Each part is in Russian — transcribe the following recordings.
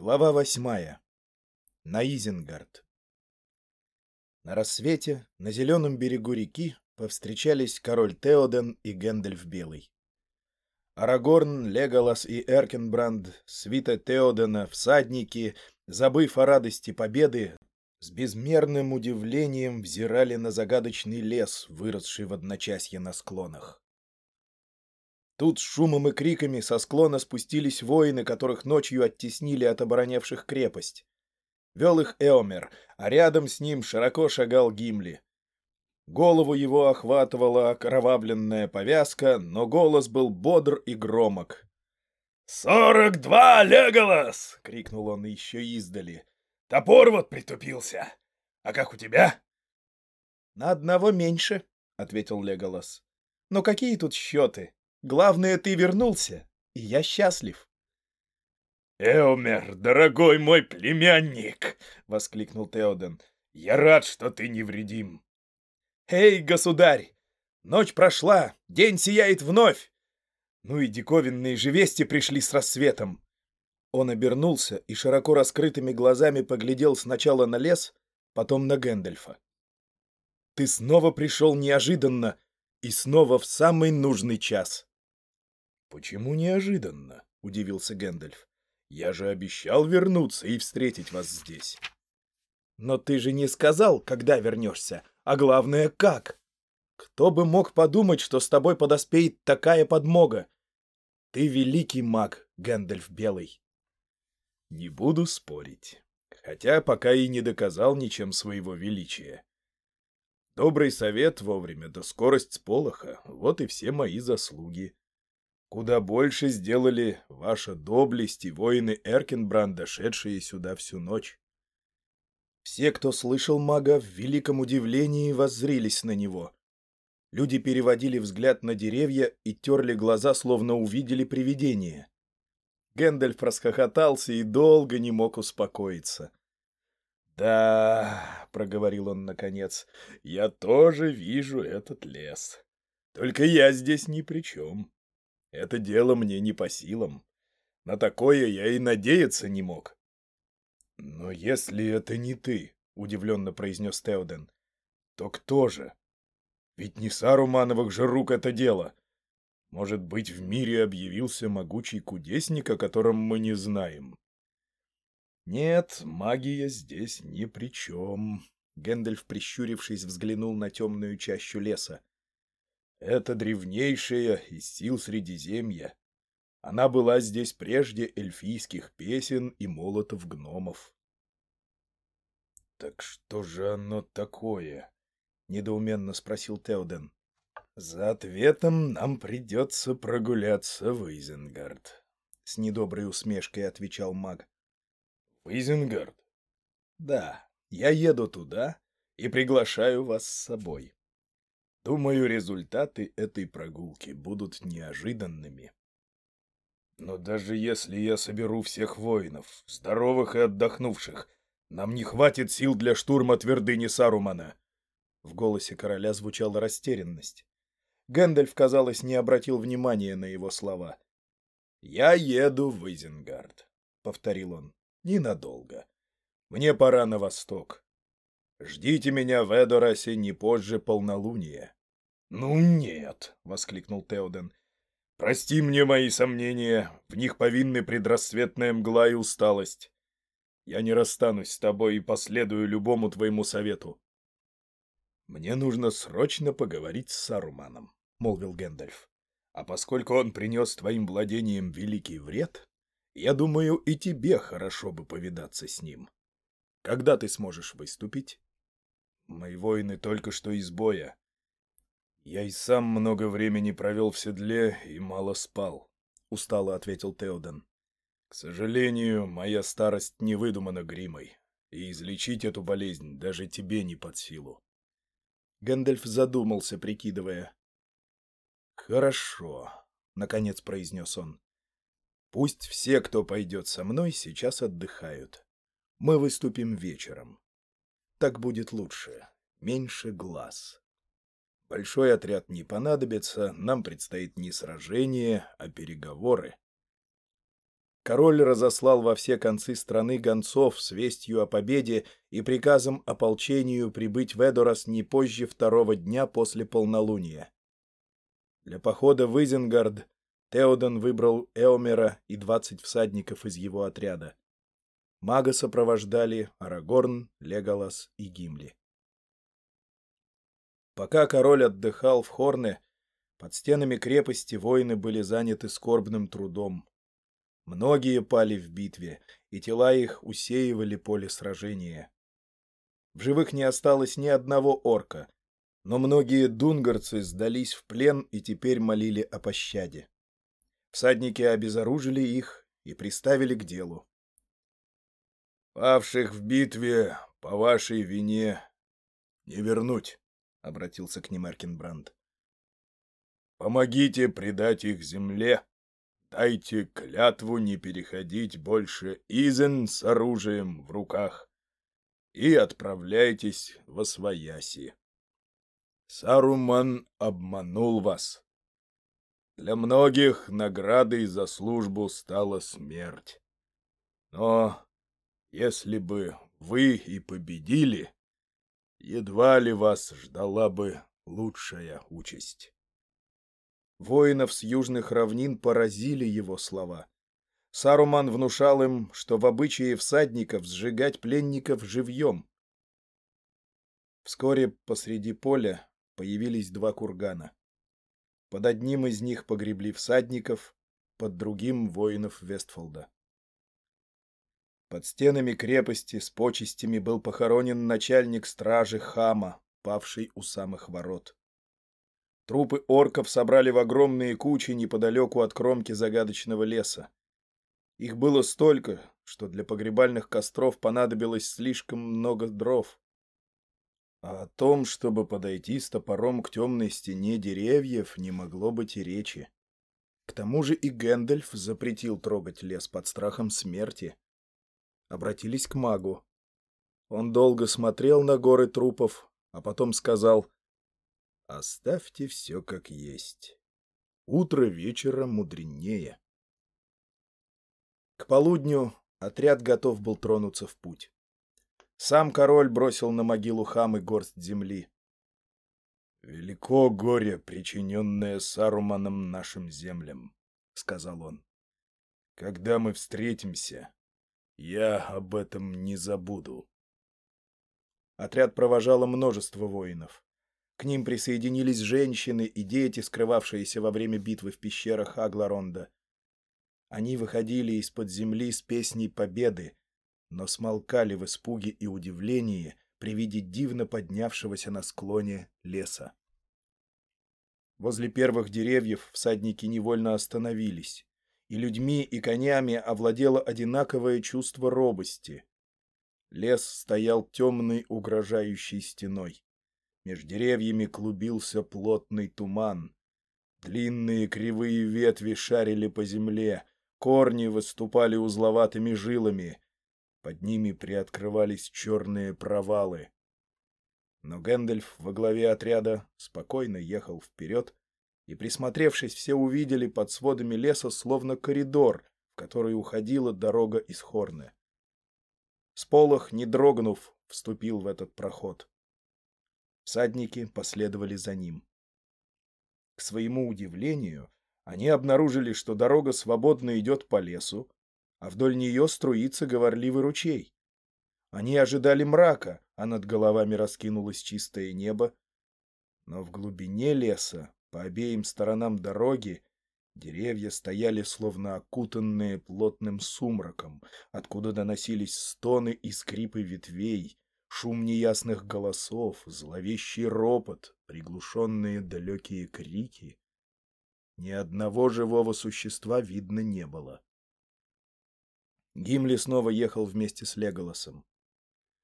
Глава восьмая. На Изенгард. На рассвете на зеленом берегу реки повстречались король Теоден и Гэндальф Белый. Арагорн, Леголас и Эркенбранд, свита Теодена, всадники, забыв о радости победы, с безмерным удивлением взирали на загадочный лес, выросший в одночасье на склонах. Тут с шумом и криками со склона спустились воины, которых ночью оттеснили от оборонявших крепость. Вел их Эомер, а рядом с ним широко шагал Гимли. Голову его охватывала окровавленная повязка, но голос был бодр и громок. «Сорок два, Леголас!» — крикнул он еще издали. «Топор вот притупился. А как у тебя?» «На одного меньше», — ответил Леголас. «Но какие тут счеты? Главное, ты вернулся, и я счастлив. «Эомер, дорогой мой племянник!» — воскликнул Теоден. «Я рад, что ты невредим». «Эй, государь! Ночь прошла, день сияет вновь!» Ну и диковинные же вести пришли с рассветом. Он обернулся и широко раскрытыми глазами поглядел сначала на лес, потом на Гэндальфа. «Ты снова пришел неожиданно и снова в самый нужный час». «Почему неожиданно?» — удивился Гэндальф. «Я же обещал вернуться и встретить вас здесь». «Но ты же не сказал, когда вернешься, а главное, как. Кто бы мог подумать, что с тобой подоспеет такая подмога? Ты великий маг, Гэндальф Белый». «Не буду спорить, хотя пока и не доказал ничем своего величия. Добрый совет вовремя, да скорость сполоха — вот и все мои заслуги». Куда больше сделали ваша доблесть и воины Эркенбранда, шедшие сюда всю ночь. Все, кто слышал мага, в великом удивлении воззрились на него. Люди переводили взгляд на деревья и терли глаза, словно увидели привидение. Гэндальф расхохотался и долго не мог успокоиться. «Да», — проговорил он наконец, — «я тоже вижу этот лес. Только я здесь ни при чем. Это дело мне не по силам. На такое я и надеяться не мог. — Но если это не ты, — удивленно произнес Теоден, — то кто же? Ведь не Сарумановых же рук это дело. Может быть, в мире объявился могучий кудесник, о котором мы не знаем? Нет, магия здесь ни при чем. Гэндальф, прищурившись, взглянул на темную чащу леса. Это древнейшая из сил Средиземья. Она была здесь прежде эльфийских песен и молотов гномов. — Так что же оно такое? — недоуменно спросил Теоден. — За ответом нам придется прогуляться в Изенгард, — с недоброй усмешкой отвечал маг. — В Изенгард? — Да, я еду туда и приглашаю вас с собой. Думаю, результаты этой прогулки будут неожиданными. Но даже если я соберу всех воинов, здоровых и отдохнувших, нам не хватит сил для штурма твердыни Сарумана. В голосе короля звучала растерянность. Гэндальф, казалось, не обратил внимания на его слова. «Я еду в Изенгард», — повторил он, — «ненадолго. Мне пора на восток. Ждите меня в Эдорасе не позже полнолуния». «Ну нет!» — воскликнул Теоден. «Прости мне мои сомнения, в них повинны предрассветная мгла и усталость. Я не расстанусь с тобой и последую любому твоему совету». «Мне нужно срочно поговорить с Саруманом», — молвил Гэндальф. «А поскольку он принес твоим владениям великий вред, я думаю, и тебе хорошо бы повидаться с ним. Когда ты сможешь выступить?» «Мои воины только что из боя. «Я и сам много времени провел в седле и мало спал», — устало ответил Теоден. «К сожалению, моя старость не выдумана гримой, и излечить эту болезнь даже тебе не под силу». Гэндальф задумался, прикидывая. «Хорошо», — наконец произнес он. «Пусть все, кто пойдет со мной, сейчас отдыхают. Мы выступим вечером. Так будет лучше, меньше глаз». Большой отряд не понадобится, нам предстоит не сражение, а переговоры. король разослал во все концы страны гонцов с вестью о победе и приказом ополчению прибыть в Эдорас не позже второго дня после полнолуния. Для похода в Изенгард Теоден выбрал Эомера и двадцать всадников из его отряда. Мага сопровождали Арагорн, Леголас и Гимли. Пока король отдыхал в Хорне, под стенами крепости воины были заняты скорбным трудом. Многие пали в битве, и тела их усеивали поле сражения. В живых не осталось ни одного орка, но многие дунгарцы сдались в плен и теперь молили о пощаде. Всадники обезоружили их и приставили к делу. «Павших в битве по вашей вине не вернуть», — обратился к ним Эркинбранд. «Помогите предать их земле, дайте клятву не переходить больше Изен с оружием в руках и отправляйтесь во свояси». Саруман обманул вас. Для многих наградой за службу стала смерть. Но если бы вы и победили, едва ли вас ждала бы лучшая участь. Воинов с южных равнин поразили его слова. Саруман внушал им, что в обычае всадников сжигать пленников живьем. Вскоре посреди поля появились два кургана. Под одним из них погребли всадников, под другим — воинов Вестфолда. Под стенами крепости с почестями был похоронен начальник стражи Хама, павший у самых ворот. Трупы орков собрали в огромные кучи неподалеку от кромки загадочного леса. Их было столько, что для погребальных костров понадобилось слишком много дров. А о том, чтобы подойти с топором к темной стене деревьев, не могло быть и речи. К тому же и Гэндальф запретил трогать лес под страхом смерти. Обратились к магу. Он долго смотрел на горы трупов, а потом сказал «Оставьте все как есть. Утро вечера мудренее». К полудню отряд готов был тронуться в путь. Сам король бросил на могилу хамы горсть земли. «Велико горе, причиненное Саруманом нашим землям», — сказал он. «Когда мы встретимся, я об этом не забуду». Отряд провожало множество воинов. К ним присоединились женщины и дети, скрывавшиеся во время битвы в пещерах Агларонда. Они выходили из-под земли с песней победы, но смолкали в испуге и удивлении при виде дивно поднявшегося на склоне леса. Возле первых деревьев всадники невольно остановились, и людьми и конями овладело одинаковое чувство робости. Лес стоял темной угрожающей стеной. Меж деревьями клубился плотный туман. Длинные кривые ветви шарили по земле, корни выступали узловатыми жилами, под ними приоткрывались черные провалы. Но Гэндальф во главе отряда спокойно ехал вперед, и, присмотревшись, все увидели под сводами леса словно коридор, в который уходила дорога из Хорны. Сполох, не дрогнув, вступил в этот проход. Всадники последовали за ним. К своему удивлению, они обнаружили, что дорога свободно идет по лесу, а вдоль нее струится говорливый ручей. Они ожидали мрака, а над головами раскинулось чистое небо. Но в глубине леса, по обеим сторонам дороги, деревья стояли словно окутанные плотным сумраком, откуда доносились стоны и скрипы ветвей, шум неясных голосов, зловещий ропот, приглушенные далекие крики. Ни одного живого существа видно не было. Гимли снова ехал вместе с Леголосом.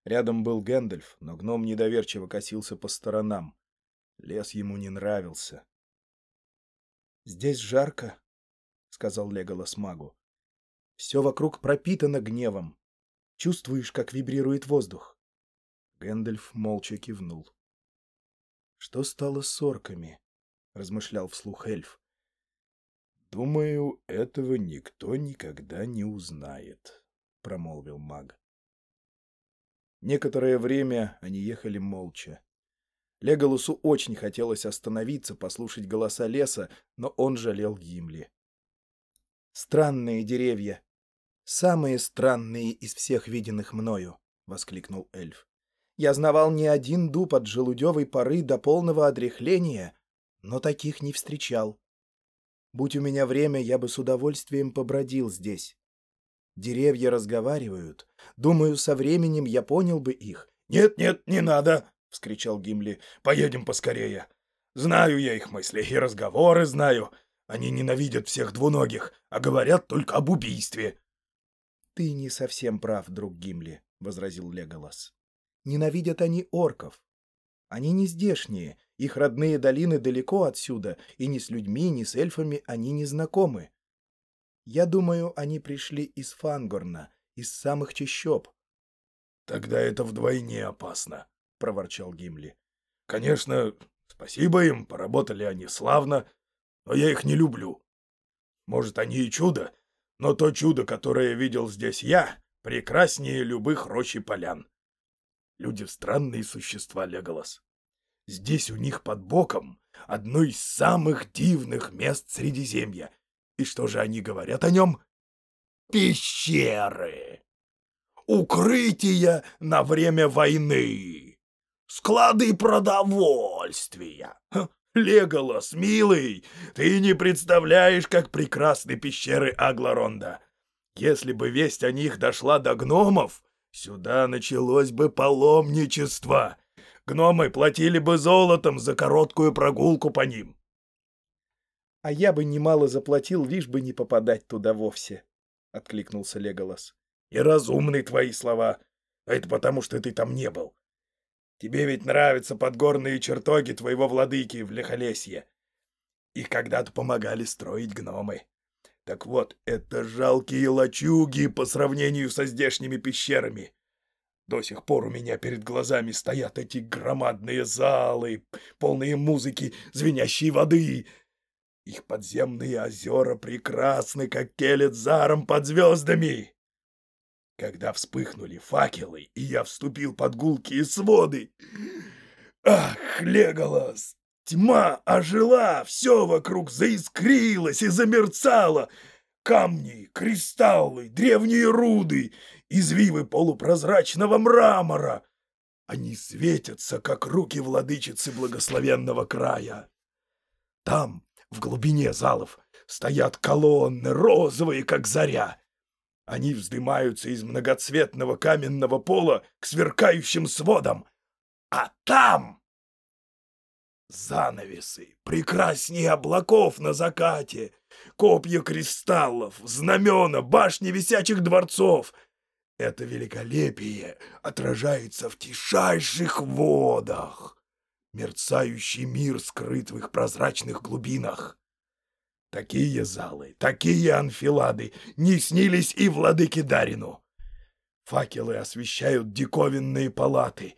Рядом был Гэндальф, но гном недоверчиво косился по сторонам. Лес ему не нравился. «Здесь жарко», — сказал Леголос магу. «Все вокруг пропитано гневом. Чувствуешь, как вибрирует воздух?» Гэндальф молча кивнул. «Что стало с орками?» — размышлял вслух эльф. «Думаю, этого никто никогда не узнает», — промолвил маг. Некоторое время они ехали молча. Леголусу очень хотелось остановиться, послушать голоса леса, но он жалел Гимли. «Странные деревья. Самые странные из всех виденных мною», — воскликнул эльф. «Я знавал не один дуб от желудевой поры до полного одряхления, но таких не встречал. Будь у меня время, я бы с удовольствием побродил здесь. Деревья разговаривают. Думаю, со временем я понял бы их. «Нет, нет, не надо!» — вскричал Гимли. «Поедем поскорее. Знаю я их мысли и разговоры знаю. Они ненавидят всех двуногих, а говорят только об убийстве». «Ты не совсем прав, друг Гимли», — возразил Леголас. «Ненавидят они орков. Они не здешние, их родные долины далеко отсюда, и ни с людьми, ни с эльфами они не знакомы. Я думаю, они пришли из Фангорна, из самых чащоб. — Тогда это вдвойне опасно, — проворчал Гимли. — Конечно, спасибо им, поработали они славно, но я их не люблю. Может, они и чудо, но то чудо, которое видел здесь я, прекраснее любых рощ и полян. Люди — странные существа, Леголас. Здесь у них под боком одно из самых дивных мест Средиземья — и что же они говорят о нем? Пещеры. Укрытия на время войны. Склады продовольствия. Леголас, милый, ты не представляешь, как прекрасны пещеры Агларонда. Если бы весть о них дошла до гномов, сюда началось бы паломничество. Гномы платили бы золотом за короткую прогулку по ним. «А я бы немало заплатил, лишь бы не попадать туда вовсе», — откликнулся Леголас. «И разумны твои слова. это потому, что ты там не был. Тебе ведь нравятся подгорные чертоги твоего владыки в Лехолесье. Их когда-то помогали строить гномы. Так вот, это жалкие лачуги по сравнению со здешними пещерами. До сих пор у меня перед глазами стоят эти громадные залы, полные музыки, звенящей воды, их подземные озера прекрасны, как келет заром под звездами. Когда вспыхнули факелы, и я вступил под гулкие своды... Ах, Леголас! Тьма ожила, все вокруг заискрилось и замерцало. Камни, кристаллы, древние руды, извивы полупрозрачного мрамора. Они светятся, как руки владычицы благословенного края. Там, в глубине залов стоят колонны, розовые, как заря. Они вздымаются из многоцветного каменного пола к сверкающим сводам. А там занавесы, прекраснее облаков на закате, копья кристаллов, знамена, башни висячих дворцов. Это великолепие отражается в тишайших водах мерцающий мир скрыт в их прозрачных глубинах. Такие залы, такие анфилады не снились и владыке Дарину. Факелы освещают диковинные палаты.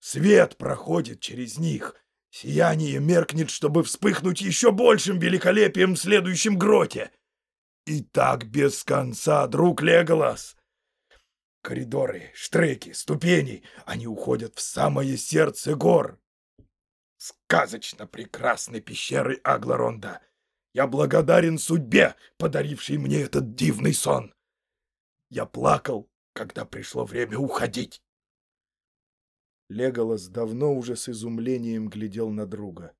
Свет проходит через них. Сияние меркнет, чтобы вспыхнуть еще большим великолепием в следующем гроте. И так без конца, друг Леголас. Коридоры, штреки, ступени, они уходят в самое сердце гор, сказочно прекрасной пещеры Агларонда. Я благодарен судьбе, подарившей мне этот дивный сон. Я плакал, когда пришло время уходить. Леголас давно уже с изумлением глядел на друга.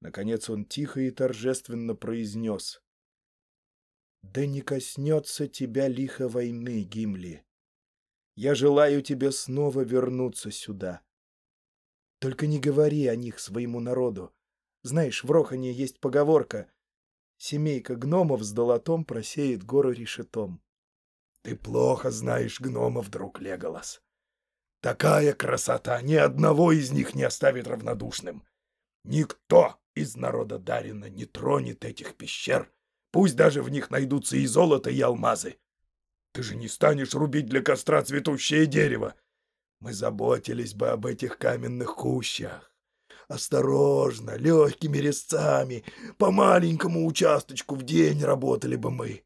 Наконец он тихо и торжественно произнес. «Да не коснется тебя лихо войны, Гимли. Я желаю тебе снова вернуться сюда. Только не говори о них своему народу. Знаешь, в Рохане есть поговорка «Семейка гномов с долотом просеет гору решетом». Ты плохо знаешь гномов, друг Леголас. Такая красота ни одного из них не оставит равнодушным. Никто из народа Дарина не тронет этих пещер, пусть даже в них найдутся и золото, и алмазы. Ты же не станешь рубить для костра цветущее дерево, мы заботились бы об этих каменных кущах, Осторожно, легкими резцами, по маленькому участочку в день работали бы мы.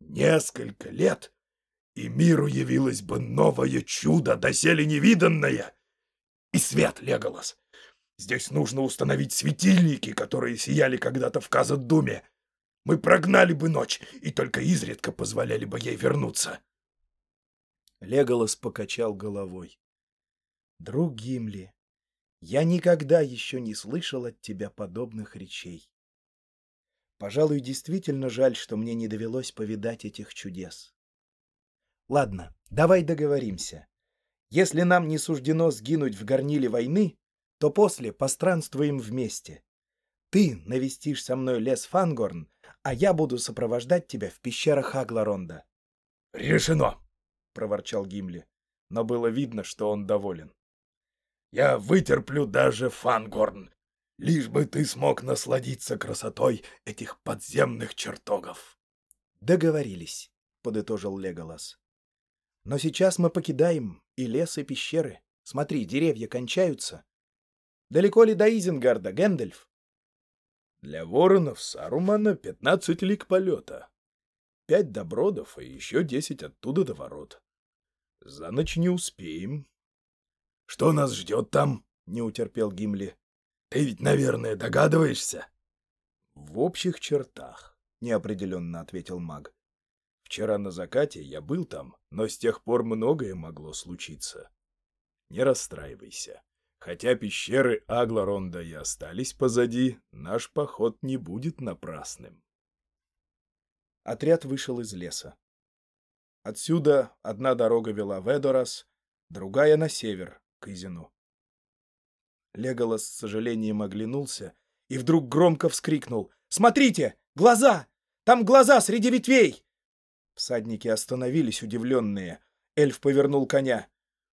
Несколько лет, и миру явилось бы новое чудо, доселе невиданное. И свет, Леголас. Здесь нужно установить светильники, которые сияли когда-то в Казадуме. Мы прогнали бы ночь, и только изредка позволяли бы ей вернуться. Леголас покачал головой. «Друг Гимли, я никогда еще не слышал от тебя подобных речей. Пожалуй, действительно жаль, что мне не довелось повидать этих чудес. Ладно, давай договоримся. Если нам не суждено сгинуть в горниле войны, то после постранствуем вместе. Ты навестишь со мной лес Фангорн, а я буду сопровождать тебя в пещерах Агларонда. — Решено! — проворчал Гимли, но было видно, что он доволен. Я вытерплю даже Фангорн, лишь бы ты смог насладиться красотой этих подземных чертогов. Договорились, подытожил Леголас. Но сейчас мы покидаем и лес, и пещеры. Смотри, деревья кончаются. Далеко ли до Изенгарда, Гэндальф? Для воронов Сарумана пятнадцать лик полета. Пять до Бродов и еще десять оттуда до ворот. За ночь не успеем, что нас ждет там? — не утерпел Гимли. — Ты ведь, наверное, догадываешься? — В общих чертах, — неопределенно ответил маг. — Вчера на закате я был там, но с тех пор многое могло случиться. Не расстраивайся. Хотя пещеры Агларонда и остались позади, наш поход не будет напрасным. Отряд вышел из леса. Отсюда одна дорога вела в Эдорас, другая — на север, к Изину. Леголас с сожалением оглянулся и вдруг громко вскрикнул. «Смотрите! Глаза! Там глаза среди ветвей!» Всадники остановились, удивленные. Эльф повернул коня.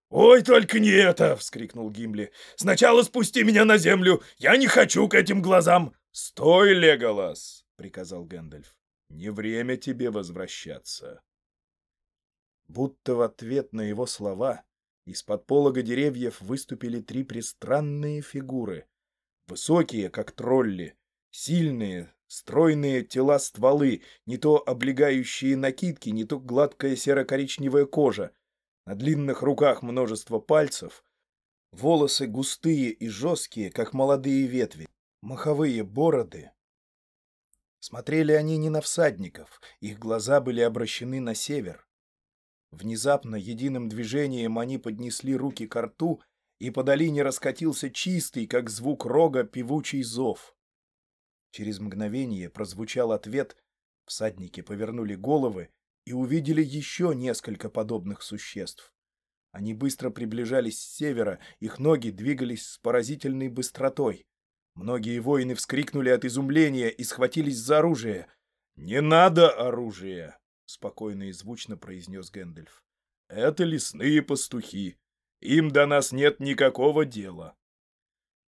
«Ой, только не это!» — вскрикнул Гимли. «Сначала спусти меня на землю! Я не хочу к этим глазам!» «Стой, Леголас!» — приказал Гэндальф. «Не время тебе возвращаться». Будто в ответ на его слова из-под полога деревьев выступили три пристранные фигуры. Высокие, как тролли, сильные, стройные тела стволы, не то облегающие накидки, не то гладкая серо-коричневая кожа. На длинных руках множество пальцев. Волосы густые и жесткие, как молодые ветви. Маховые бороды. Смотрели они не на всадников, их глаза были обращены на север. Внезапно, единым движением они поднесли руки к рту, и по долине раскатился чистый, как звук рога, певучий зов. Через мгновение прозвучал ответ, всадники повернули головы и увидели еще несколько подобных существ. Они быстро приближались с севера, их ноги двигались с поразительной быстротой. Многие воины вскрикнули от изумления и схватились за оружие. «Не надо оружия!» — спокойно и звучно произнес Гэндальф. «Это лесные пастухи. Им до нас нет никакого дела».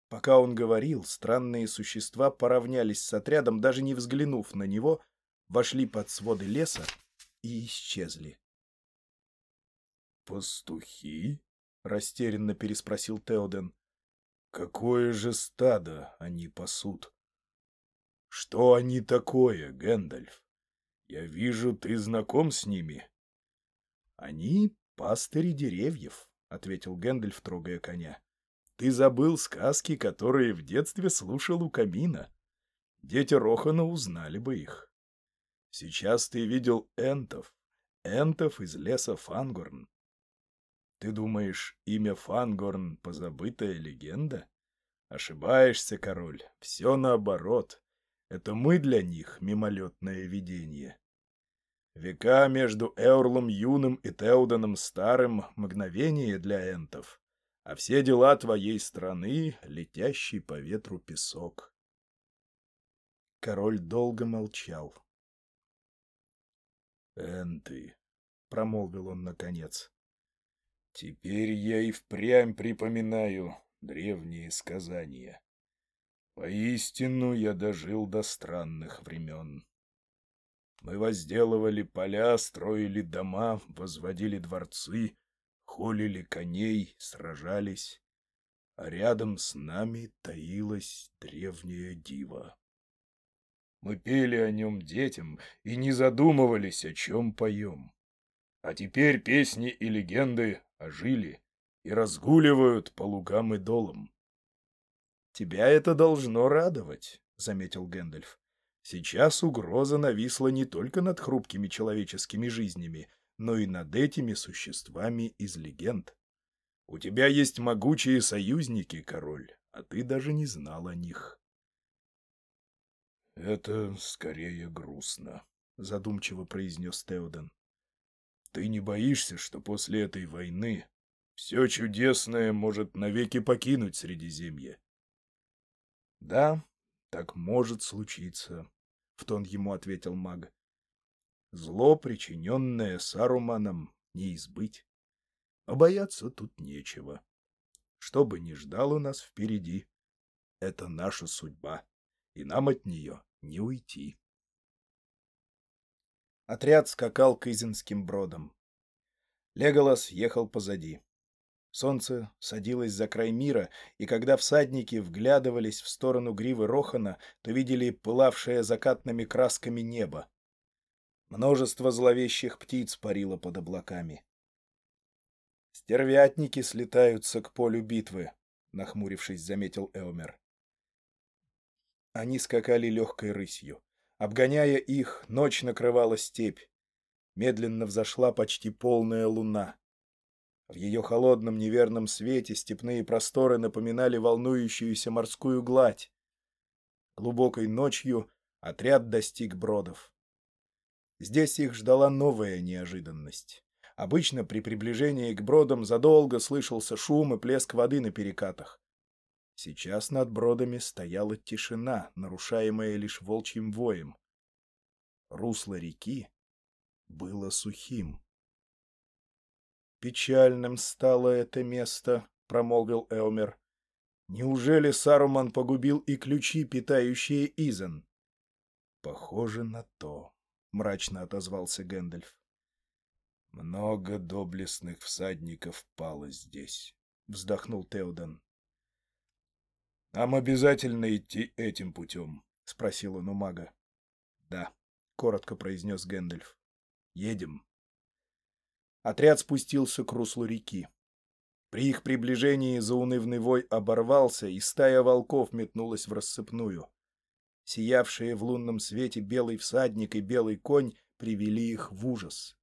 Пока он говорил, странные существа поравнялись с отрядом, даже не взглянув на него, вошли под своды леса и исчезли. «Пастухи?» — растерянно переспросил Теоден. «Какое же стадо они пасут?» «Что они такое, Гэндальф?» Я вижу, ты знаком с ними. — Они пастыри деревьев, — ответил Гэндальф, трогая коня. — Ты забыл сказки, которые в детстве слушал у камина. Дети Рохана узнали бы их. Сейчас ты видел энтов, энтов из леса Фангорн. Ты думаешь, имя Фангорн — позабытая легенда? Ошибаешься, король, все наоборот. Это мы для них мимолетное видение. Века между Эурлом Юным и Теуданом Старым — мгновение для энтов, а все дела твоей страны — летящий по ветру песок. Король долго молчал. «Энты», — промолвил он наконец, — «теперь я и впрямь припоминаю древние сказания. Поистину я дожил до странных времен». Мы возделывали поля, строили дома, возводили дворцы, холили коней, сражались. а рядом с нами таилась древняя дива. Мы пели о нем детям и не задумывались, о чем поем. А теперь песни и легенды ожили и разгуливают по лугам и долам. — Тебя это должно радовать, — заметил Гэндальф. — Сейчас угроза нависла не только над хрупкими человеческими жизнями, но и над этими существами из легенд. У тебя есть могучие союзники, король, а ты даже не знал о них. — Это скорее грустно, — задумчиво произнес Теоден. — Ты не боишься, что после этой войны все чудесное может навеки покинуть Средиземье? — Да, так может случиться, — в тон ему ответил маг. — Зло, причиненное Саруманом, не избыть. А бояться тут нечего. Что бы ни ждало нас впереди, это наша судьба и нам от нее не уйти. Отряд скакал к Изинским бродам. Леголас ехал позади. Солнце садилось за край мира, и когда всадники вглядывались в сторону гривы Рохана, то видели пылавшее закатными красками небо. Множество зловещих птиц парило под облаками. «Стервятники слетаются к полю битвы», — нахмурившись, заметил Эомер. Они скакали легкой рысью. Обгоняя их, ночь накрывала степь. Медленно взошла почти полная луна. В ее холодном неверном свете степные просторы напоминали волнующуюся морскую гладь. Глубокой ночью отряд достиг бродов. Здесь их ждала новая неожиданность. Обычно при приближении к бродам задолго слышался шум и плеск воды на перекатах. Сейчас над бродами стояла тишина, нарушаемая лишь волчьим воем. Русло реки было сухим. «Печальным стало это место», — промолвил Эомер. «Неужели Саруман погубил и ключи, питающие Изен?» «Похоже на то», — мрачно отозвался Гэндальф. «Много доблестных всадников пало здесь», — вздохнул Теодан. «Нам обязательно идти этим путем?» — спросил он у мага. «Да», — коротко произнес Гэндальф. «Едем». Отряд спустился к руслу реки. При их приближении заунывный вой оборвался, и стая волков метнулась в рассыпную. Сиявшие в лунном свете белый всадник и белый конь привели их в ужас.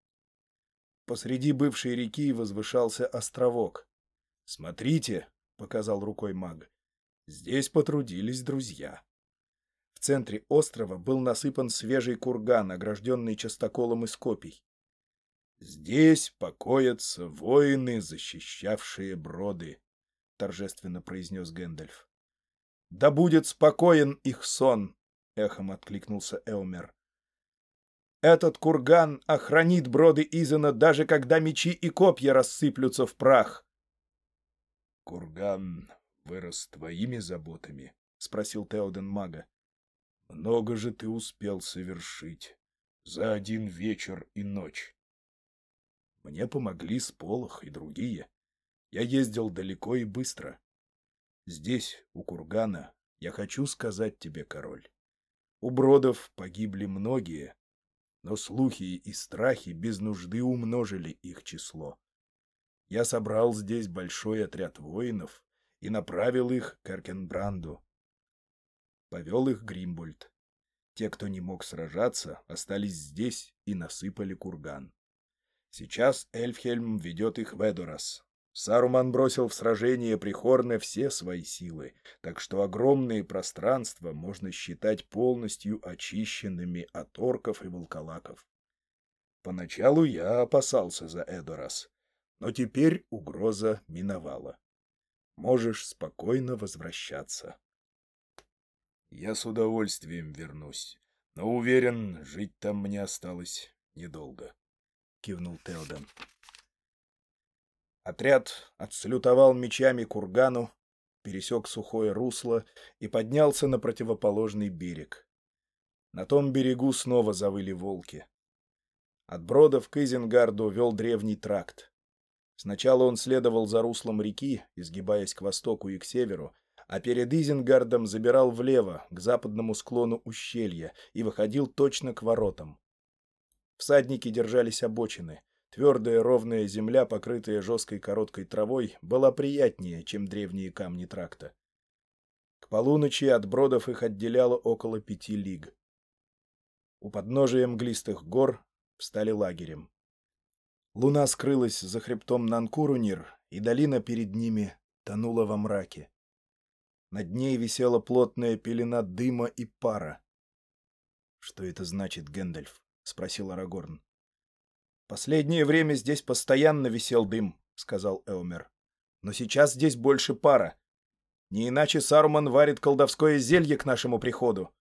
Посреди бывшей реки возвышался островок. «Смотрите», — показал рукой маг, Здесь потрудились друзья. В центре острова был насыпан свежий курган, огражденный частоколом из копий. «Здесь покоятся воины, защищавшие броды», — торжественно произнес Гэндальф. «Да будет спокоен их сон», — эхом откликнулся Элмер. «Этот курган охранит броды Изена, даже когда мечи и копья рассыплются в прах». «Курган вырос твоими заботами? — спросил Теоден мага. — Много же ты успел совершить за один вечер и ночь. Мне помогли Сполох и другие. Я ездил далеко и быстро. Здесь, у Кургана, я хочу сказать тебе, король. У бродов погибли многие, но слухи и страхи без нужды умножили их число. Я собрал здесь большой отряд воинов, и направил их к Эркенбранду. Повел их Гримбольд. Те, кто не мог сражаться, остались здесь и насыпали курган. Сейчас Эльфхельм ведет их в Эдорас. Саруман бросил в сражение при Хорне все свои силы, так что огромные пространства можно считать полностью очищенными от орков и волколаков. Поначалу я опасался за Эдорас, но теперь угроза миновала. Можешь спокойно возвращаться. Я с удовольствием вернусь, но уверен, жить там мне осталось недолго, — кивнул Теодан. Отряд отслютовал мечами кургану, пересек сухое русло и поднялся на противоположный берег. На том берегу снова завыли волки. От бродов к Изенгарду вел древний тракт. Сначала он следовал за руслом реки, изгибаясь к востоку и к северу, а перед Изенгардом забирал влево, к западному склону ущелья, и выходил точно к воротам. Всадники держались обочины. Твердая ровная земля, покрытая жесткой короткой травой, была приятнее, чем древние камни тракта. К полуночи от бродов их отделяло около пяти лиг. У подножия мглистых гор встали лагерем. Луна скрылась за хребтом Нанкурунир, и долина перед ними тонула во мраке. Над ней висела плотная пелена дыма и пара. — Что это значит, Гэндальф? — спросил Арагорн. — Последнее время здесь постоянно висел дым, — сказал Эомер. — Но сейчас здесь больше пара. Не иначе Саруман варит колдовское зелье к нашему приходу.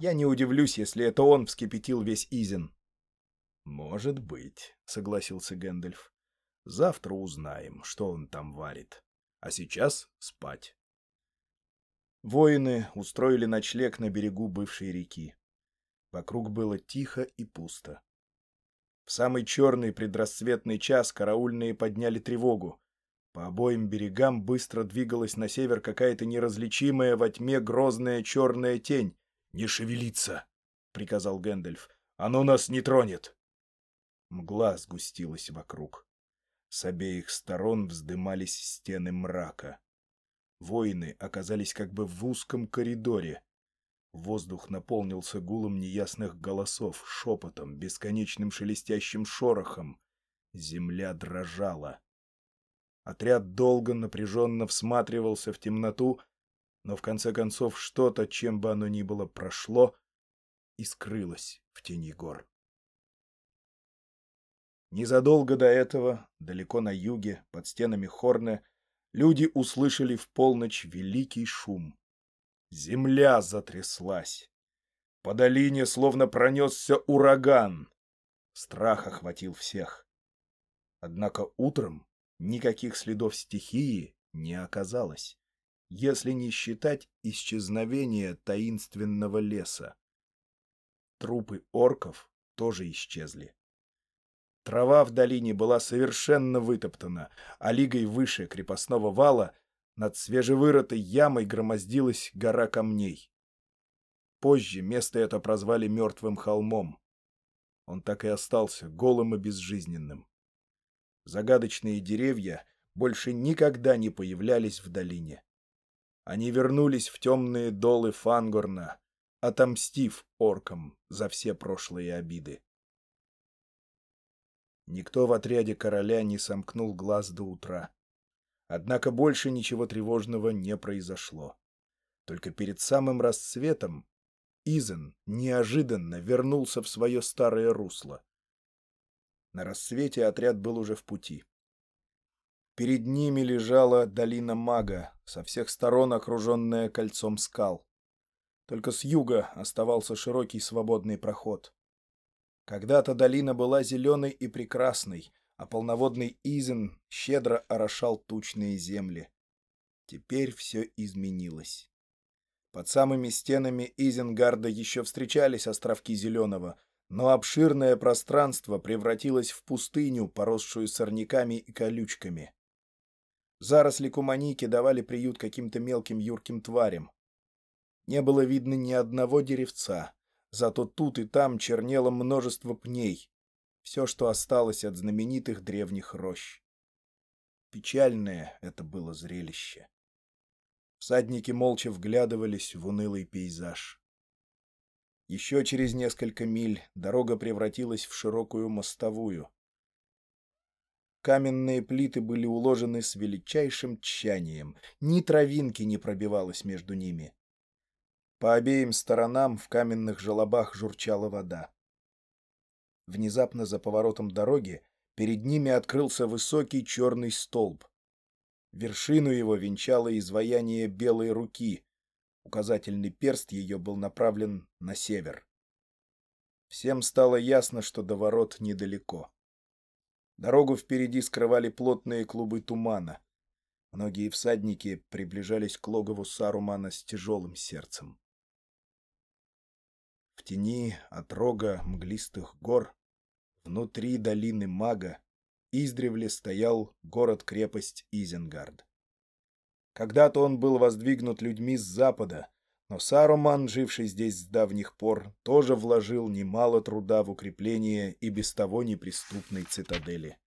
Я не удивлюсь, если это он вскипятил весь Изен. «Может быть», — согласился Гэндальф. «Завтра узнаем, что он там варит. А сейчас спать». Воины устроили ночлег на берегу бывшей реки. Вокруг было тихо и пусто. В самый черный предрассветный час караульные подняли тревогу. По обоим берегам быстро двигалась на север какая-то неразличимая во тьме грозная черная тень. «Не шевелиться!» — приказал Гэндальф. «Оно нас не тронет!» Мгла сгустилась вокруг. С обеих сторон вздымались стены мрака. Воины оказались как бы в узком коридоре. Воздух наполнился гулом неясных голосов, шепотом, бесконечным шелестящим шорохом. Земля дрожала. Отряд долго напряженно всматривался в темноту, но в конце концов что-то, чем бы оно ни было, прошло и скрылось в тени гор. Незадолго до этого, далеко на юге, под стенами Хорне, люди услышали в полночь великий шум. Земля затряслась. По долине словно пронесся ураган. Страх охватил всех. Однако утром никаких следов стихии не оказалось, если не считать исчезновения таинственного леса. Трупы орков тоже исчезли. Трава в долине была совершенно вытоптана, а лигой выше крепостного вала над свежевырытой ямой громоздилась гора камней. Позже место это прозвали Мертвым холмом. Он так и остался голым и безжизненным. Загадочные деревья больше никогда не появлялись в долине. Они вернулись в темные долы Фангорна, отомстив оркам за все прошлые обиды. Никто в отряде короля не сомкнул глаз до утра. Однако больше ничего тревожного не произошло. Только перед самым рассветом Изен неожиданно вернулся в свое старое русло. На рассвете отряд был уже в пути. Перед ними лежала долина мага, со всех сторон окруженная кольцом скал. Только с юга оставался широкий свободный проход. Когда-то долина была зеленой и прекрасной, а полноводный Изен щедро орошал тучные земли. Теперь все изменилось. Под самыми стенами Изенгарда еще встречались островки Зеленого, но обширное пространство превратилось в пустыню, поросшую сорняками и колючками. Заросли куманики давали приют каким-то мелким юрким тварям. Не было видно ни одного деревца. Зато тут и там чернело множество пней. Все, что осталось от знаменитых древних рощ. Печальное это было зрелище. Всадники молча вглядывались в унылый пейзаж. Еще через несколько миль дорога превратилась в широкую мостовую. Каменные плиты были уложены с величайшим тщанием, ни травинки не пробивалось между ними. По обеим сторонам в каменных желобах журчала вода. Внезапно за поворотом дороги перед ними открылся высокий черный столб. Вершину его венчало изваяние белой руки. Указательный перст ее был направлен на север. Всем стало ясно, что до ворот недалеко. Дорогу впереди скрывали плотные клубы тумана. Многие всадники приближались к логову Сарумана с тяжелым сердцем. В тени от рога мглистых гор, внутри долины мага, издревле стоял город-крепость Изенгард. Когда-то он был воздвигнут людьми с запада, но Саруман, живший здесь с давних пор, тоже вложил немало труда в укрепление и без того неприступной цитадели.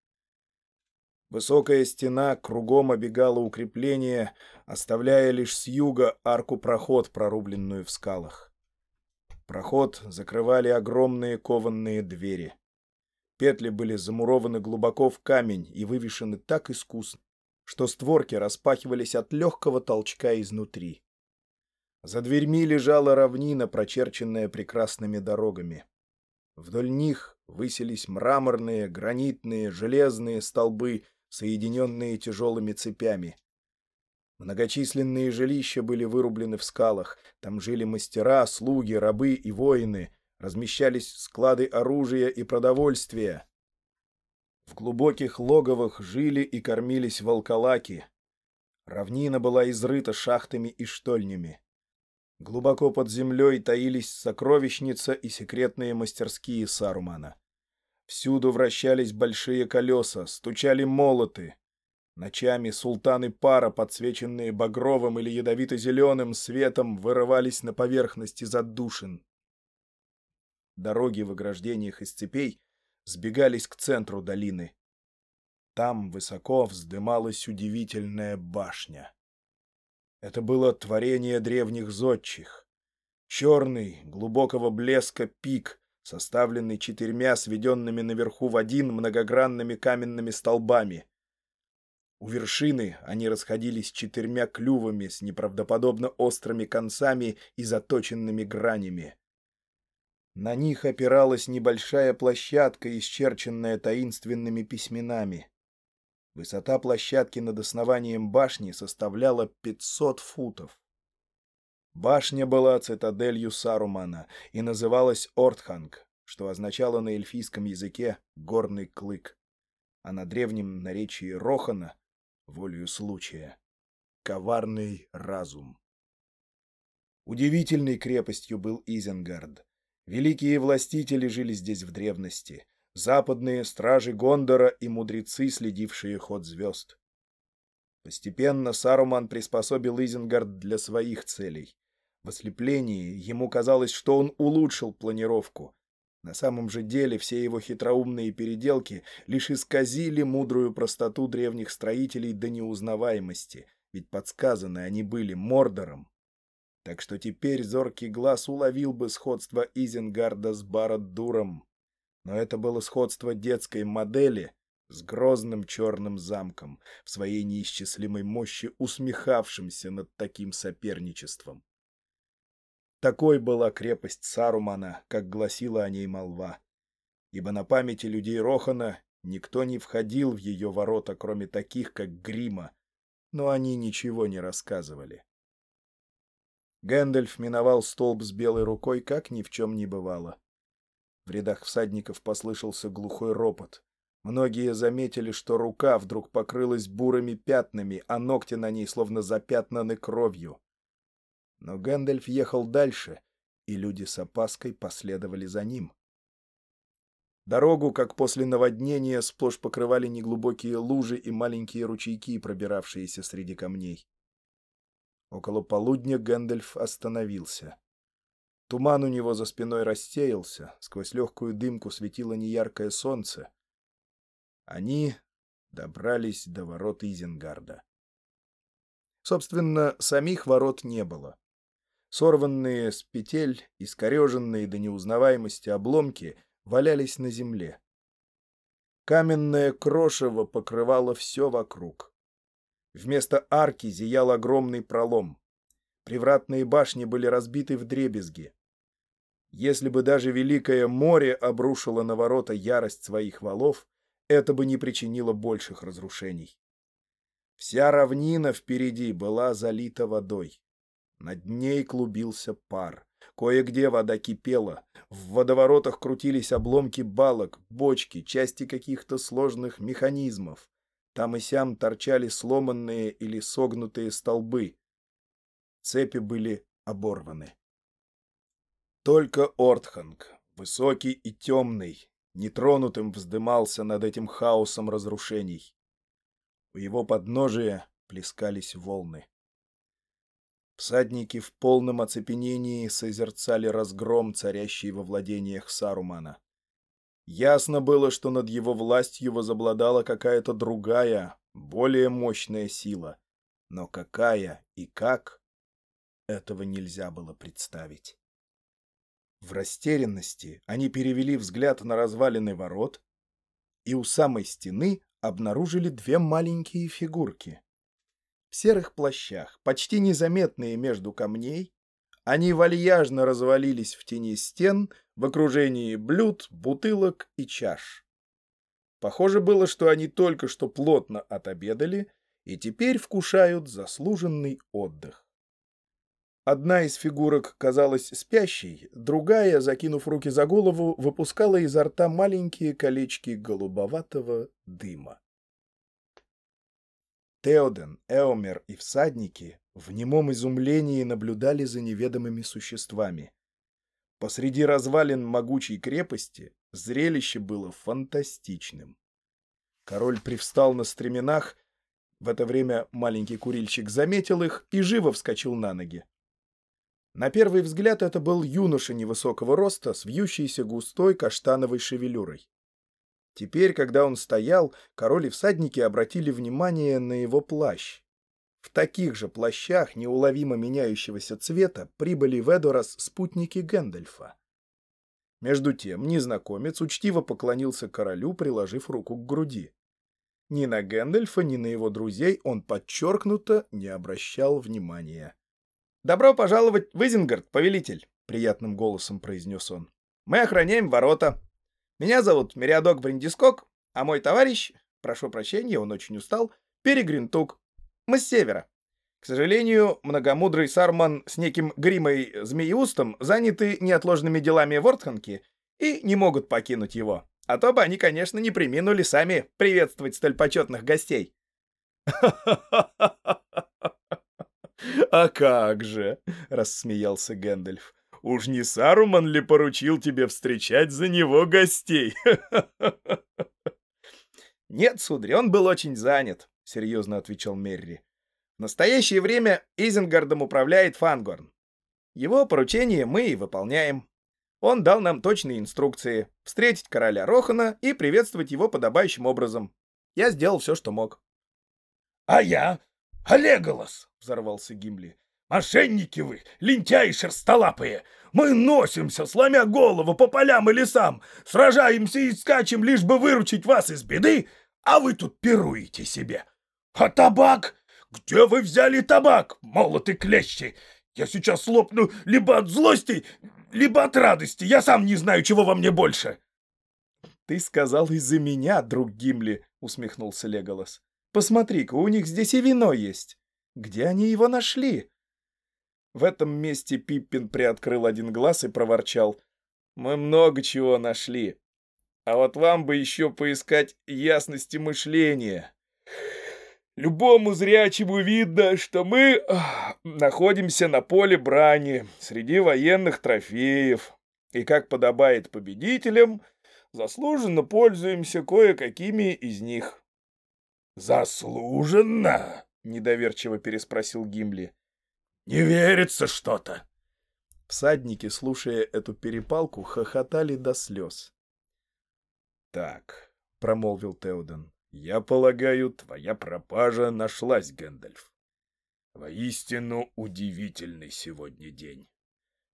Высокая стена кругом обегала укрепление, оставляя лишь с юга арку-проход, прорубленную в скалах. Проход закрывали огромные кованные двери. Петли были замурованы глубоко в камень и вывешены так искусно, что створки распахивались от легкого толчка изнутри. За дверьми лежала равнина, прочерченная прекрасными дорогами. Вдоль них высились мраморные, гранитные, железные столбы соединенные тяжелыми цепями. Многочисленные жилища были вырублены в скалах, там жили мастера, слуги, рабы и воины, размещались склады оружия и продовольствия. В глубоких логовах жили и кормились волколаки. Равнина была изрыта шахтами и штольнями. Глубоко под землей таились сокровищница и секретные мастерские Сарумана. Всюду вращались большие колеса, стучали молоты. Ночами султаны пара, подсвеченные багровым или ядовито-зеленым светом, вырывались на поверхности задушин. Дороги в ограждениях из цепей сбегались к центру долины. Там высоко вздымалась удивительная башня. Это было творение древних зодчих. Черный, глубокого блеска пик, составленный четырьмя сведенными наверху в один многогранными каменными столбами. У вершины они расходились четырьмя клювами с неправдоподобно острыми концами и заточенными гранями. На них опиралась небольшая площадка, исчерченная таинственными письменами. Высота площадки над основанием башни составляла 500 футов. Башня была цитаделью Сарумана и называлась Ортханг, что означало на эльфийском языке «горный клык», а на древнем наречии Рохана, волею случая, «коварный разум». Удивительной крепостью был Изенгард. Великие властители жили здесь в древности, западные стражи Гондора и мудрецы, следившие ход звезд. Постепенно Саруман приспособил Изенгард для своих целей. В ослеплении ему казалось, что он улучшил планировку. На самом же деле все его хитроумные переделки лишь исказили мудрую простоту древних строителей до неузнаваемости, ведь подсказаны они были Мордором. Так что теперь зоркий глаз уловил бы сходство Изенгарда с Барад-Дуром. Но это было сходство детской модели с грозным черным замком, в своей неисчислимой мощи усмехавшимся над таким соперничеством. Такой была крепость Сарумана, как гласила о ней молва. Ибо на памяти людей Рохана никто не входил в ее ворота, кроме таких, как Грима, но они ничего не рассказывали. Гэндальф миновал столб с белой рукой, как ни в чем не бывало. В рядах всадников послышался глухой ропот. Многие заметили, что рука вдруг покрылась бурыми пятнами, а ногти на ней словно запятнаны кровью. Но Гэндальф ехал дальше, и люди с опаской последовали за ним. Дорогу, как после наводнения, сплошь покрывали неглубокие лужи и маленькие ручейки, пробиравшиеся среди камней. Около полудня Гэндальф остановился. Туман у него за спиной рассеялся, сквозь легкую дымку светило неяркое солнце. Они добрались до ворот Изенгарда. Собственно, самих ворот не было. Сорванные с петель, искореженные до неузнаваемости обломки валялись на земле. Каменное крошево покрывало все вокруг. Вместо арки зиял огромный пролом. Привратные башни были разбиты в дребезги. Если бы даже Великое море обрушило на ворота ярость своих валов, это бы не причинило больших разрушений. Вся равнина впереди была залита водой. Над ней клубился пар. Кое-где вода кипела. В водоворотах крутились обломки балок, бочки, части каких-то сложных механизмов. Там и сям торчали сломанные или согнутые столбы. Цепи были оборваны. Только Ортханг, высокий и темный, нетронутым вздымался над этим хаосом разрушений. У его подножия плескались волны. Всадники в полном оцепенении созерцали разгром, царящий во владениях Сарумана. Ясно было, что над его властью возобладала какая-то другая, более мощная сила. Но какая и как, этого нельзя было представить. В растерянности они перевели взгляд на развалины ворот и у самой стены обнаружили две маленькие фигурки. В серых плащах, почти незаметные между камней, они вальяжно развалились в тени стен в окружении блюд, бутылок и чаш. Похоже было, что они только что плотно отобедали и теперь вкушают заслуженный отдых. Одна из фигурок казалась спящей, другая, закинув руки за голову, выпускала изо рта маленькие колечки голубоватого дыма. Теоден, Эомер и всадники в немом изумлении наблюдали за неведомыми существами. Посреди развалин могучей крепости зрелище было фантастичным. Король привстал на стременах, в это время маленький курильщик заметил их и живо вскочил на ноги. На первый взгляд это был юноша невысокого роста с вьющейся густой каштановой шевелюрой. Теперь, когда он стоял, король и всадники обратили внимание на его плащ. В таких же плащах неуловимо меняющегося цвета прибыли в Эдорас спутники Гэндальфа. Между тем незнакомец учтиво поклонился королю, приложив руку к груди. Ни на Гэндальфа, ни на его друзей он подчеркнуто не обращал внимания. «Добро пожаловать в Изенгард, повелитель!» — приятным голосом произнес он. «Мы охраняем ворота. Меня зовут Мириадок Бриндискок, а мой товарищ, прошу прощения, он очень устал, Перегринтук. Мы с севера. К сожалению, многомудрый Сарман с неким Гримой Змеиустом заняты неотложными делами Вортханки и не могут покинуть его. А то бы они, конечно, не приминули сами приветствовать столь почетных гостей. «А как же!» — рассмеялся Гэндальф. «Уж не Саруман ли поручил тебе встречать за него гостей?» «Нет, сударь, он был очень занят», — серьезно отвечал Мерри. В настоящее время Изенгардом управляет Фангорн. Его поручение мы и выполняем. Он дал нам точные инструкции — встретить короля Рохана и приветствовать его подобающим образом. Я сделал все, что мог. — А я? Леголас? — взорвался Гимли. — Мошенники вы, лентяи шерстолапые! Мы носимся, сломя голову по полям и лесам, сражаемся и скачем, лишь бы выручить вас из беды, а вы тут пируете себе. А табак? Где вы взяли табак, молоты клещи? Я сейчас лопну либо от злости, либо от радости. Я сам не знаю, чего во мне больше. — Ты сказал из-за меня, друг Гимли, — усмехнулся Леголас. — Посмотри-ка, у них здесь и вино есть. Где они его нашли? В этом месте Пиппин приоткрыл один глаз и проворчал. — Мы много чего нашли. А вот вам бы еще поискать ясности мышления. Любому зрячему видно, что мы находимся на поле брани среди военных трофеев. И, как подобает победителям, заслуженно пользуемся кое-какими из них. «Заслуженно?» — недоверчиво переспросил Гимли. «Не верится что-то». Всадники, слушая эту перепалку, хохотали до слез. «Так», — промолвил Теоден, «Я полагаю, твоя пропажа нашлась, Гэндальф. Воистину удивительный сегодня день.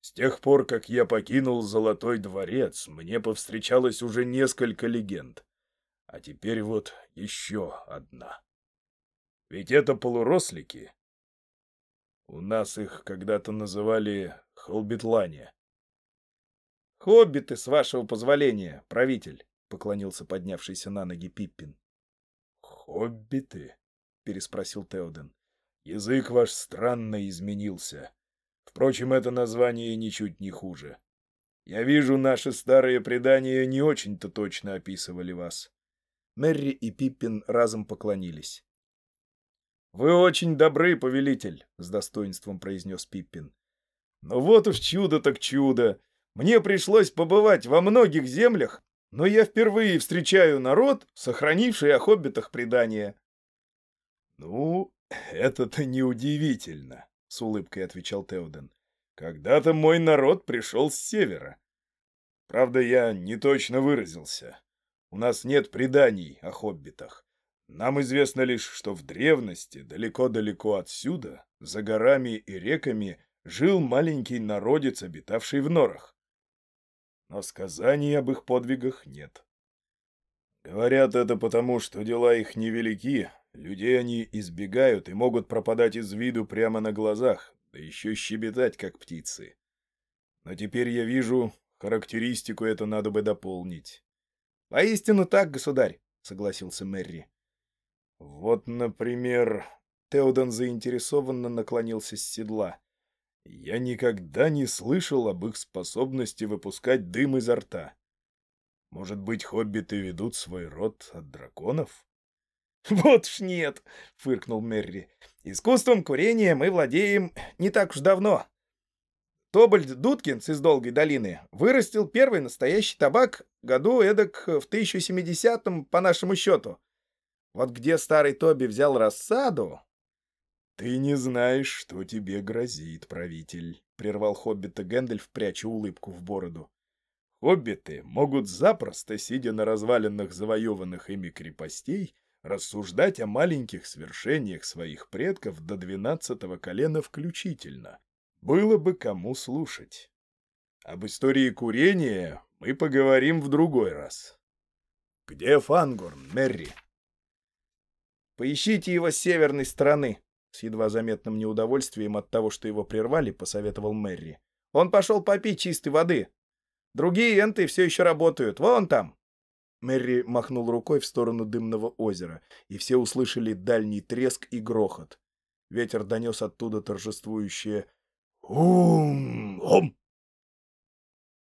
С тех пор, как я покинул Золотой дворец, мне повстречалось уже несколько легенд. А теперь вот еще одна. Ведь это полурослики. У нас их когда-то называли холбитлане. «Хоббиты, с вашего позволения, правитель», — поклонился поднявшийся на ноги Пиппин. «Хоббиты?» — переспросил Теоден. «Язык ваш странно изменился. Впрочем, это название ничуть не хуже. Я вижу, наши старые предания не очень-то точно описывали вас». Мерри и Пиппин разом поклонились. «Вы очень добры, повелитель», — с достоинством произнес Пиппин. «Но вот уж чудо так чудо! Мне пришлось побывать во многих землях но я впервые встречаю народ, сохранивший о хоббитах предания. — Ну, это-то неудивительно, — с улыбкой отвечал Теоден. — Когда-то мой народ пришел с севера. Правда, я не точно выразился. У нас нет преданий о хоббитах. Нам известно лишь, что в древности, далеко-далеко отсюда, за горами и реками, жил маленький народец, обитавший в норах. Но сказаний об их подвигах нет. Говорят это потому, что дела их невелики, людей они избегают и могут пропадать из виду прямо на глазах, да еще щебетать, как птицы. Но теперь я вижу, характеристику эту надо бы дополнить. — Поистину так, государь, — согласился Мэри. — Вот, например, Теодон заинтересованно наклонился с седла. Я никогда не слышал об их способности выпускать дым изо рта. Может быть, хоббиты ведут свой род от драконов? — Вот ж нет, — фыркнул Мерри. — Искусством курения мы владеем не так уж давно. Тобольд Дудкинс из Долгой долины вырастил первый настоящий табак году эдак в 1070-м по нашему счету. Вот где старый Тоби взял рассаду, «Ты не знаешь, что тебе грозит, правитель», — прервал хоббита Гэндальф, пряча улыбку в бороду. «Хоббиты могут запросто, сидя на развалинах завоеванных ими крепостей, рассуждать о маленьких свершениях своих предков до двенадцатого колена включительно. Было бы кому слушать. Об истории курения мы поговорим в другой раз. Где Фангорн, Мерри?» «Поищите его с северной стороны», с едва заметным неудовольствием от того, что его прервали, посоветовал Мэри. «Он пошел попить чистой воды. Другие энты все еще работают. Вон там!» Мэри махнул рукой в сторону дымного озера, и все услышали дальний треск и грохот. Ветер донес оттуда торжествующее «Ум-ом!»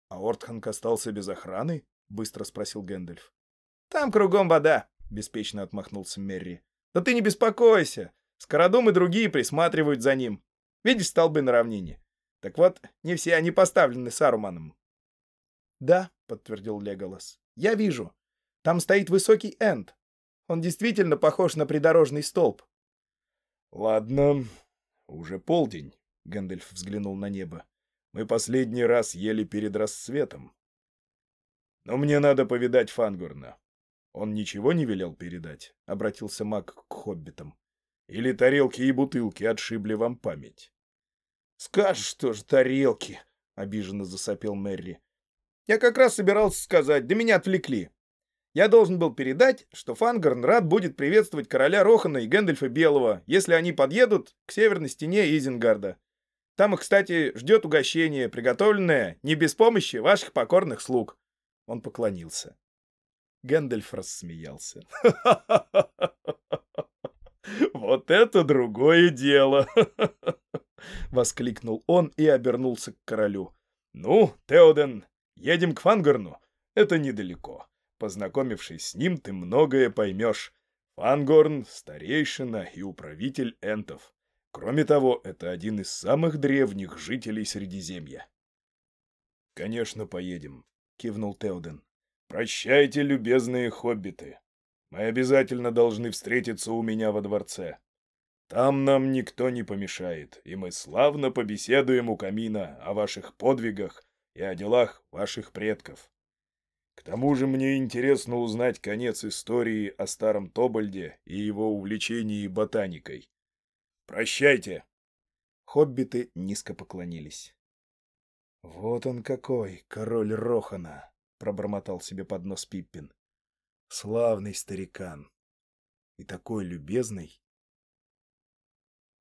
«А Ортханг остался без охраны?» — быстро спросил Гэндальф. «Там кругом вода», — беспечно отмахнулся Мерри. «Да ты не беспокойся. Скородум и другие присматривают за ним. Видишь столбы на равнине? Так вот, не все они поставлены Саруманом. — Да, — подтвердил Леголас, — я вижу. Там стоит высокий энд. Он действительно похож на придорожный столб. — Ладно, уже полдень, — Гэндальф взглянул на небо. — Мы последний раз ели перед рассветом. Но мне надо повидать Фангорна. Он ничего не велел передать? — обратился маг к хоббитам. Или тарелки и бутылки отшибли вам память? — Скажешь, что же тарелки, — обиженно засопел Мэри. — Я как раз собирался сказать, да меня отвлекли. Я должен был передать, что Фангарн рад будет приветствовать короля Рохана и Гэндальфа Белого, если они подъедут к северной стене Изенгарда. Там их, кстати, ждет угощение, приготовленное не без помощи ваших покорных слуг. Он поклонился. Гэндальф рассмеялся. «Вот это другое дело!» — воскликнул он и обернулся к королю. «Ну, Теоден, едем к Фангорну. Это недалеко. Познакомившись с ним, ты многое поймешь. Фангорн — старейшина и управитель энтов. Кроме того, это один из самых древних жителей Средиземья». «Конечно, поедем», — кивнул Теоден. «Прощайте, любезные хоббиты. Мы обязательно должны встретиться у меня во дворце. Там нам никто не помешает, и мы славно побеседуем у камина о ваших подвигах и о делах ваших предков. К тому же мне интересно узнать конец истории о старом Тобольде и его увлечении ботаникой. Прощайте!» Хоббиты низко поклонились. «Вот он какой, король Рохана!» — пробормотал себе под нос Пиппин. Славный старикан. И такой любезный.